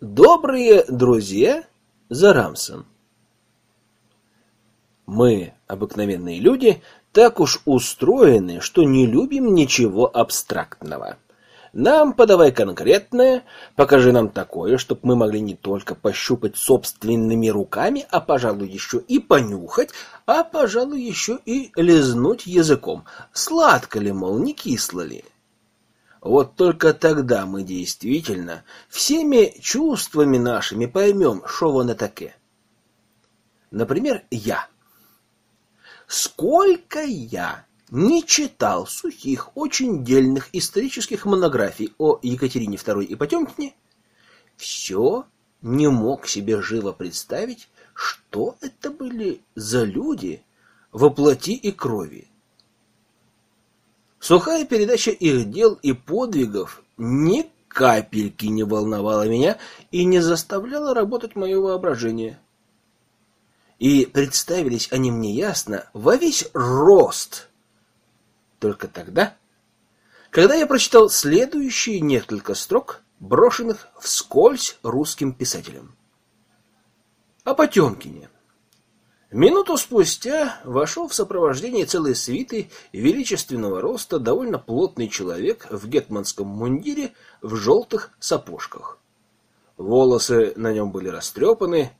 Добрые друзья за Рамсом. Мы, обыкновенные люди, так уж устроены, что не любим ничего абстрактного. Нам подавай конкретное, покажи нам такое, чтобы мы могли не только пощупать собственными руками, а, пожалуй, еще и понюхать, а, пожалуй, еще и лизнуть языком. Сладко ли, мол, не кисло ли? Вот только тогда мы действительно всеми чувствами нашими поймем, что воно таке. Например, я. Сколько я не читал сухих, очень дельных исторических монографий о Екатерине II и Потемкине, все не мог себе живо представить, что это были за люди во плоти и крови. Сухая передача их дел и подвигов ни капельки не волновала меня и не заставляла работать мое воображение и представились они мне ясно во весь рост. Только тогда, когда я прочитал следующие несколько строк, брошенных вскользь русским писателем. О Потемкине. Минуту спустя вошел в сопровождении целой свиты величественного роста довольно плотный человек в гетманском мундире в желтых сапожках. Волосы на нем были растрепаны,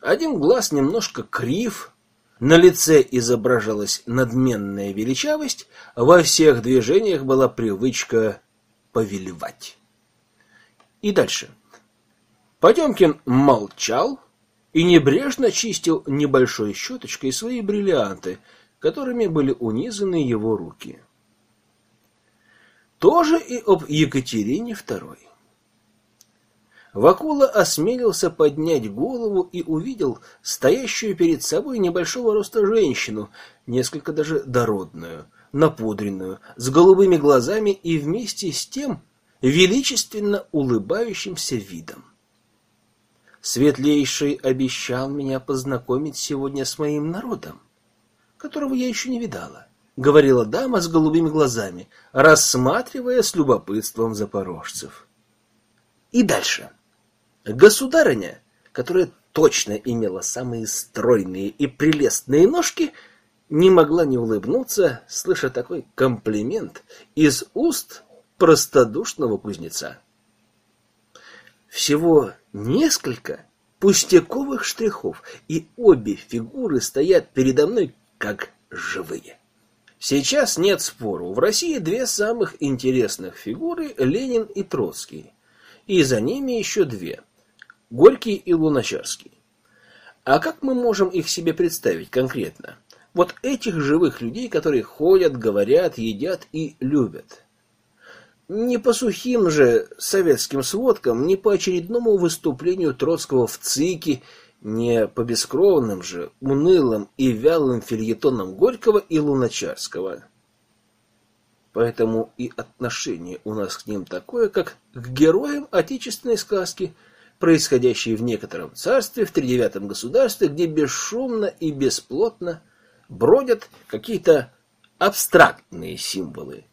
один глаз немножко крив, на лице изображалась надменная величавость, во всех движениях была привычка повелевать. И дальше. Потемкин молчал и небрежно чистил небольшой щеточкой свои бриллианты, которыми были унизаны его руки. Тоже и об Екатерине II. Вакула осмелился поднять голову и увидел стоящую перед собой небольшого роста женщину, несколько даже дородную, напудренную, с голубыми глазами и вместе с тем величественно улыбающимся видом. Светлейший обещал меня познакомить сегодня с моим народом, которого я еще не видала, говорила дама с голубыми глазами, рассматривая с любопытством запорожцев. И дальше. Государыня, которая точно имела самые стройные и прелестные ножки, не могла не улыбнуться, слыша такой комплимент из уст простодушного кузнеца. Всего несколько пустяковых штрихов, и обе фигуры стоят передо мной как живые. Сейчас нет спору. В России две самых интересных фигуры – Ленин и Троцкий. И за ними еще две – Горький и Луначарский. А как мы можем их себе представить конкретно? Вот этих живых людей, которые ходят, говорят, едят и любят. Не по сухим же советским сводкам, не по очередному выступлению Троцкого в ЦИКе, не по бескровным же, унылым и вялым фильетонам Горького и Луначарского. Поэтому и отношение у нас к ним такое, как к героям отечественной сказки – происходящие в некотором царстве, в тридевятом государстве, где бесшумно и бесплотно бродят какие-то абстрактные символы.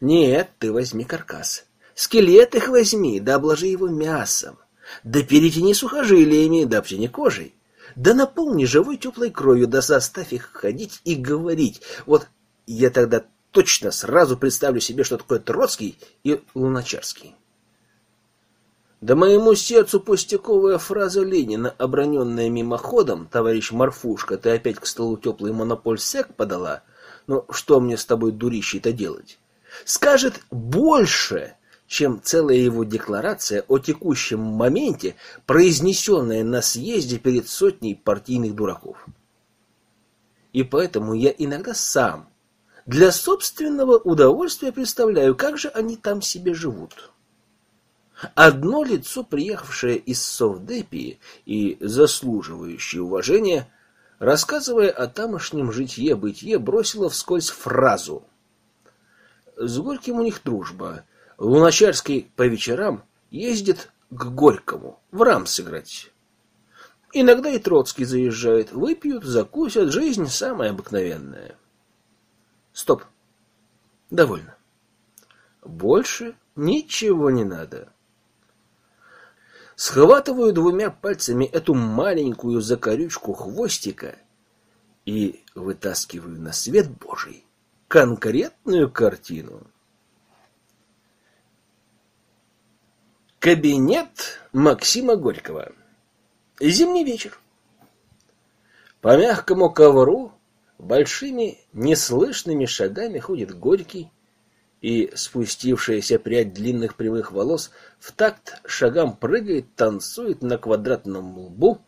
Нет, ты возьми каркас. Скелет их возьми, да обложи его мясом. Да перетяни сухожилиями, да обтяни кожей. Да наполни живой теплой кровью, да заставь их ходить и говорить. Вот я тогда точно сразу представлю себе, что такое Троцкий и Луначарский. Да моему сердцу пустяковая фраза Ленина, оброненная мимоходом, товарищ Марфушка, ты опять к столу теплый монополь сек подала? Ну, что мне с тобой, дурищей-то делать? Скажет больше, чем целая его декларация о текущем моменте, произнесенная на съезде перед сотней партийных дураков. И поэтому я иногда сам для собственного удовольствия представляю, как же они там себе живут. Одно лицо, приехавшее из Совдепии и заслуживающее уважения, рассказывая о тамошнем житье-бытие, бросило вскользь фразу. С Горьким у них дружба. Луначарский по вечерам ездит к Горькому в рам сыграть. Иногда и Троцкий заезжает. Выпьют, закусят. Жизнь самая обыкновенная. Стоп. Довольно. Больше ничего не надо. схватываю двумя пальцами эту маленькую закорючку хвостика и вытаскиваю на свет Божий конкретную картину. Кабинет Максима Горького. Зимний вечер. По мягкому ковру большими неслышными шагами ходит Горький, и спустившаяся прядь длинных прямых волос в такт шагам прыгает, танцует на квадратном лбу,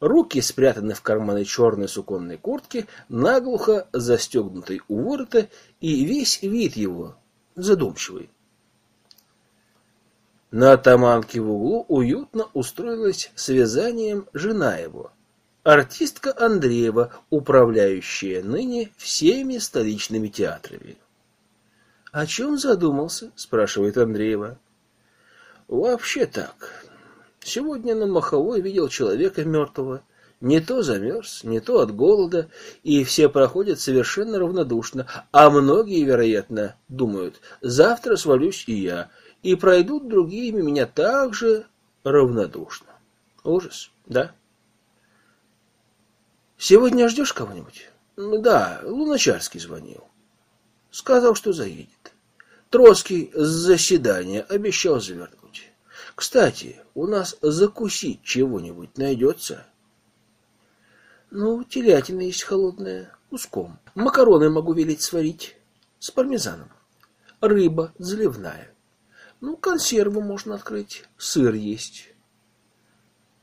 руки спрятаны в карманы черной суконной куртки, наглухо застегнутой у ворота, и весь вид его задумчивый. На атаманке в углу уютно устроилась с вязанием жена его, артистка Андреева, управляющая ныне всеми столичными театрами. «О чем задумался?» — спрашивает Андреева. «Вообще так. Сегодня на Маховой видел человека мертвого. Не то замерз, не то от голода, и все проходят совершенно равнодушно, а многие, вероятно, думают, завтра свалюсь и я, и пройдут другие меня также равнодушно. Ужас, да? Сегодня ждешь кого-нибудь? Да, Луначарский звонил. Сказал, что заедет. Троцкий с заседания обещал завернуть. Кстати, у нас закусить чего-нибудь найдется? Ну, телятина есть холодная, уском. Макароны могу велеть сварить с пармезаном. Рыба заливная. Ну, консерву можно открыть, сыр есть.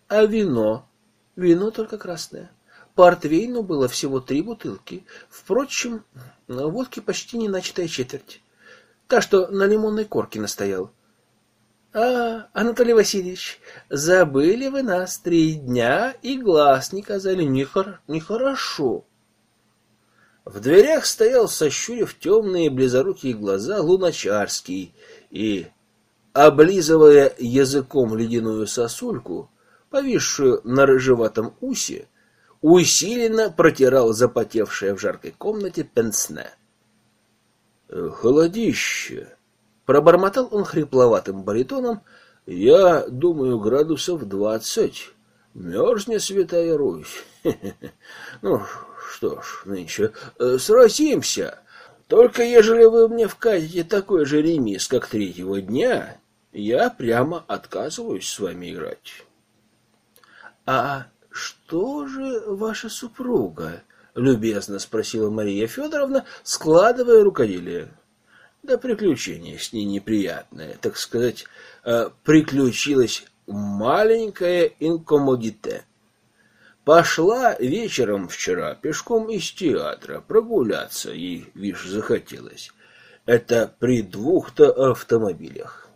А вино? Вино только красное. Портвейну было всего три бутылки. Впрочем, водки почти не начатая четверть. Та, что на лимонной корке настоял. А, Анатолий Васильевич, забыли вы нас три дня и глаз не казали. Нехор... Нехорошо. В дверях стоял, сощурив темные близорукие глаза, Луначарский и, облизывая языком ледяную сосульку, повисшую на рыжеватом усе, усиленно протирал запотевшее в жаркой комнате пенсне. «Холодище!» — пробормотал он хрипловатым баритоном. «Я думаю, градусов двадцать. Мерзнет святая Русь. Ну, что ж, нынче э, сразимся. Только ежели вы мне вкатите такой же ремис, как третьего дня, я прямо отказываюсь с вами играть. — А что же ваша супруга? — любезно спросила Мария Федоровна, складывая рукоделие. — Да приключение с ней неприятное, так сказать, э, приключилось маленькое инкомодите. Пошла вечером вчера пешком из театра прогуляться, ей, видишь, захотелось. Это при двух-то автомобилях.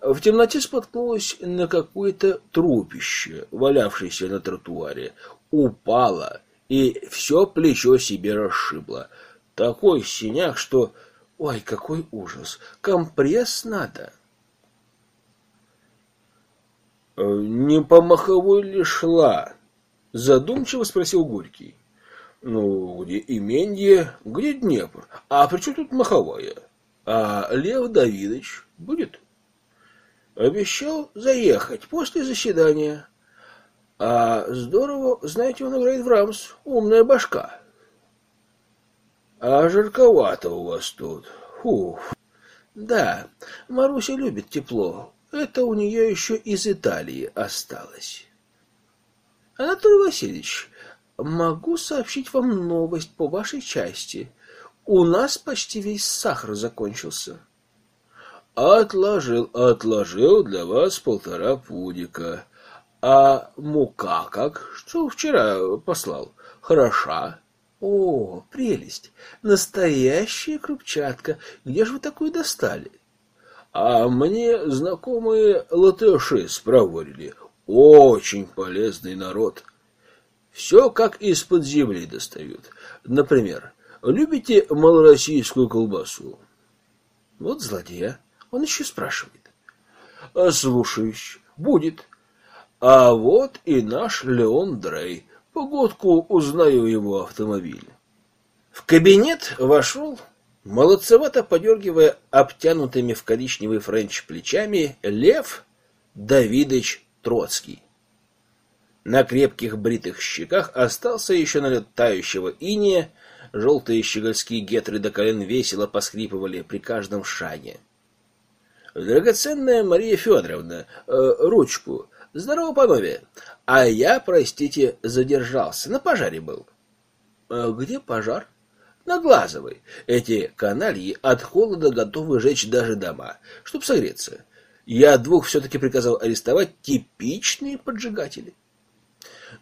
В темноте споткнулась на какое-то трупище, валявшееся на тротуаре. Упала и все плечо себе расшибла. Такой синяк, что... Ой, какой ужас! Компресс надо. «Э, «Не по маховой ли шла?» — задумчиво спросил Горький. «Ну, где Именье, где Днепр? А при чем тут маховая? А Лев Давидович будет?» Обещал заехать после заседания. А здорово, знаете, он играет в Рамс. Умная башка. А жарковато у вас тут. Фух. Да, Маруся любит тепло. Это у нее еще из Италии осталось. Анатолий Васильевич, могу сообщить вам новость по вашей части. У нас почти весь сахар закончился. Отложил, отложил для вас полтора пудика. А мука как? Что вчера послал? Хороша? О, прелесть! Настоящая крупчатка. Где же вы такую достали? А мне знакомые латыши спроворили. Очень полезный народ. Все как из-под земли достают. Например, любите малороссийскую колбасу? Вот злодея. Он еще спрашивает. «А, слушаюсь. Будет. А вот и наш Леон Дрей. По гудку узнаю его автомобиль. В кабинет вошел, молодцевато подергивая обтянутыми в коричневый френч плечами, Лев Давидыч Троцкий. На крепких бритых щеках остался еще налет тающего инея, желтые щегольские гетры до колен весело поскрипывали при каждом шаге. Драгоценная Мария Федоровна, э, ручку. Здорово, панове. А я, простите, задержался. На пожаре был. Э, где пожар? На Глазовой. Эти канальи от холода готовы жечь даже дома, чтоб согреться. Я двух все-таки приказал арестовать типичные поджигатели.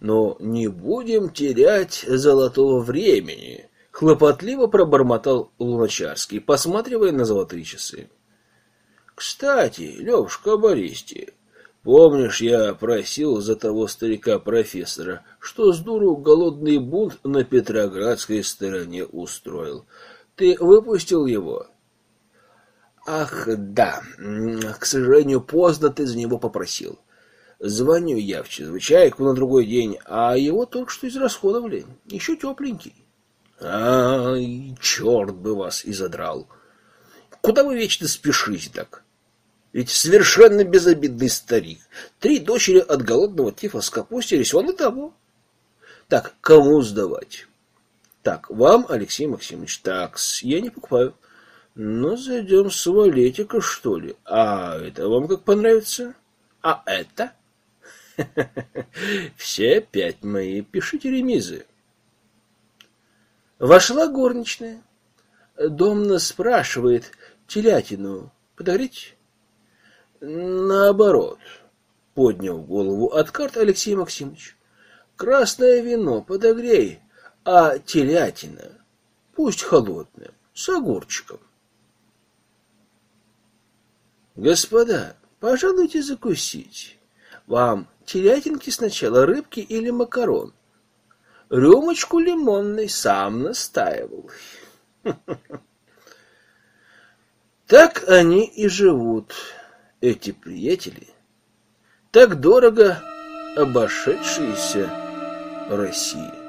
Но не будем терять золотого времени, хлопотливо пробормотал Луначарский, посматривая на золотые часы. Кстати, Левушка Бористи, помнишь, я просил за того старика-профессора, что с дуру голодный бунт на Петроградской стороне устроил. Ты выпустил его? Ах, да. К сожалению, поздно ты за него попросил. Звоню я в чрезвычайку на другой день, а его только что израсходовали. Еще тепленький. Ай, черт бы вас и задрал. Куда вы вечно спешите так? Ведь совершенно безобидный старик. Три дочери от голодного тифа скопустились, он и того. Так, кому сдавать? Так, вам, Алексей Максимович, такс, я не покупаю. Ну, зайдем с валетика, что ли. А это вам как понравится? А это? Все пять мои. Пишите ремизы. Вошла горничная. Домна спрашивает телятину подогреть? Наоборот, поднял голову от карт Алексей Максимович. Красное вино подогрей, а телятина пусть холодная, с огурчиком. Господа, пожалуйте закусить. Вам телятинки сначала, рыбки или макарон? Рюмочку лимонной сам настаивал. Так они и живут, эти приятели, так дорого обошедшиеся России.